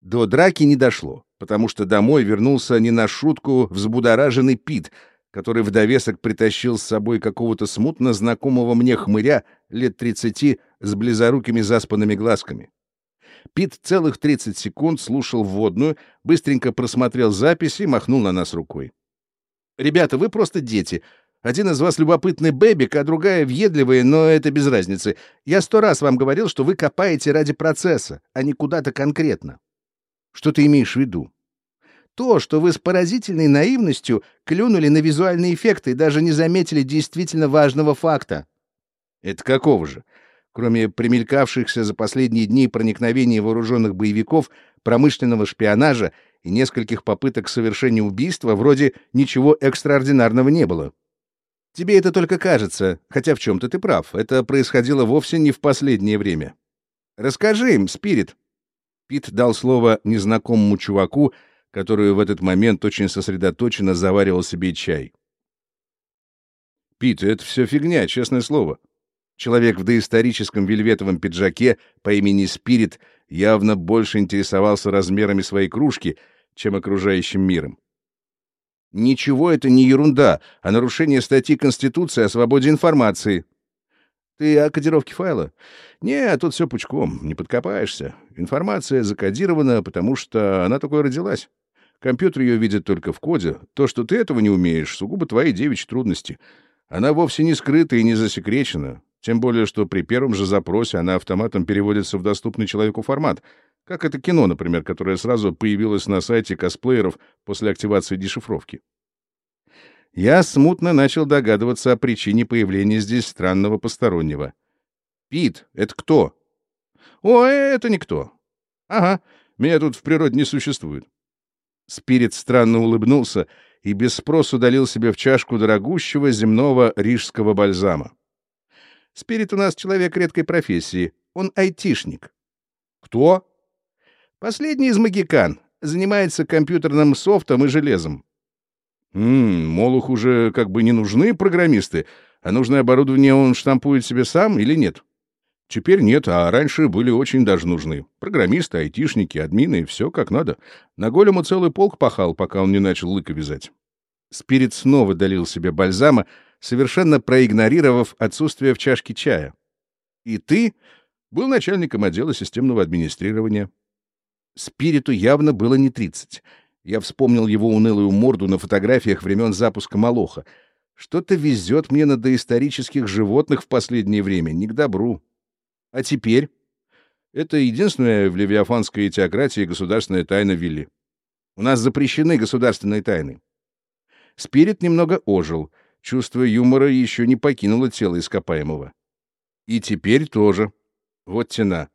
До драки не дошло, потому что домой вернулся не на шутку взбудораженный Пит, который в довесок притащил с собой какого-то смутно знакомого мне хмыря лет тридцати с близорукими заспанными глазками. Пит целых 30 секунд слушал вводную, быстренько просмотрел записи и махнул на нас рукой. «Ребята, вы просто дети. Один из вас любопытный бэбик, а другая въедливая, но это без разницы. Я сто раз вам говорил, что вы копаете ради процесса, а не куда-то конкретно». «Что ты имеешь в виду?» то, что вы с поразительной наивностью клюнули на визуальные эффекты и даже не заметили действительно важного факта. Это какого же? Кроме примелькавшихся за последние дни проникновений вооруженных боевиков, промышленного шпионажа и нескольких попыток совершения убийства, вроде ничего экстраординарного не было. Тебе это только кажется, хотя в чем-то ты прав. Это происходило вовсе не в последнее время. Расскажи им, Спирит. Пит дал слово незнакомому чуваку, который в этот момент очень сосредоточенно заваривал себе чай. «Пит, это все фигня, честное слово». Человек в доисторическом вельветовом пиджаке по имени Спирит явно больше интересовался размерами своей кружки, чем окружающим миром. «Ничего это не ерунда, а нарушение статьи Конституции о свободе информации». «Ты о кодировке файла?» «Не, тут все пучком, не подкопаешься. Информация закодирована, потому что она такой родилась. Компьютер ее видит только в коде. То, что ты этого не умеешь, сугубо твои девичьи трудности. Она вовсе не скрыта и не засекречена. Тем более, что при первом же запросе она автоматом переводится в доступный человеку формат. Как это кино, например, которое сразу появилось на сайте косплееров после активации дешифровки. Я смутно начал догадываться о причине появления здесь странного постороннего. «Пит, это кто?» «О, это никто». «Ага, меня тут в природе не существует. Спирит странно улыбнулся и без спросу долил себе в чашку дорогущего земного рижского бальзама. «Спирит у нас человек редкой профессии. Он айтишник». «Кто?» «Последний из магикан. Занимается компьютерным софтом и железом». «Ммм, Молох уже как бы не нужны программисты, а нужное оборудование он штампует себе сам или нет?» Теперь нет, а раньше были очень даже нужны. Программисты, айтишники, админы, все как надо. На голему целый полк пахал, пока он не начал лыка вязать. Спирит снова долил себе бальзама, совершенно проигнорировав отсутствие в чашке чая. И ты был начальником отдела системного администрирования. Спириту явно было не тридцать. Я вспомнил его унылую морду на фотографиях времен запуска Молоха. Что-то везет мне на доисторических животных в последнее время, не к добру. А теперь? Это единственная в левиафанской теократии государственная тайна Вилли. У нас запрещены государственные тайны. Спирит немного ожил. Чувство юмора еще не покинуло тело ископаемого. И теперь тоже. Вот тена.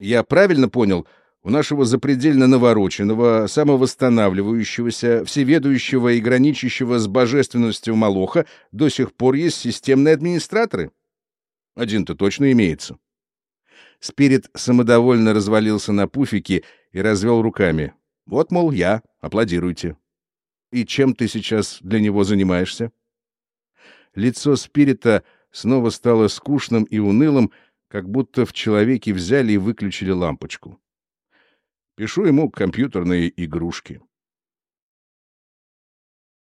Я правильно понял, у нашего запредельно навороченного, самовосстанавливающегося, всеведущего и граничащего с божественностью Малоха до сих пор есть системные администраторы? Один-то точно имеется. Спирит самодовольно развалился на пуфике и развел руками. «Вот, мол, я. Аплодируйте». «И чем ты сейчас для него занимаешься?» Лицо Спирита снова стало скучным и унылым, как будто в человеке взяли и выключили лампочку. Пишу ему компьютерные игрушки.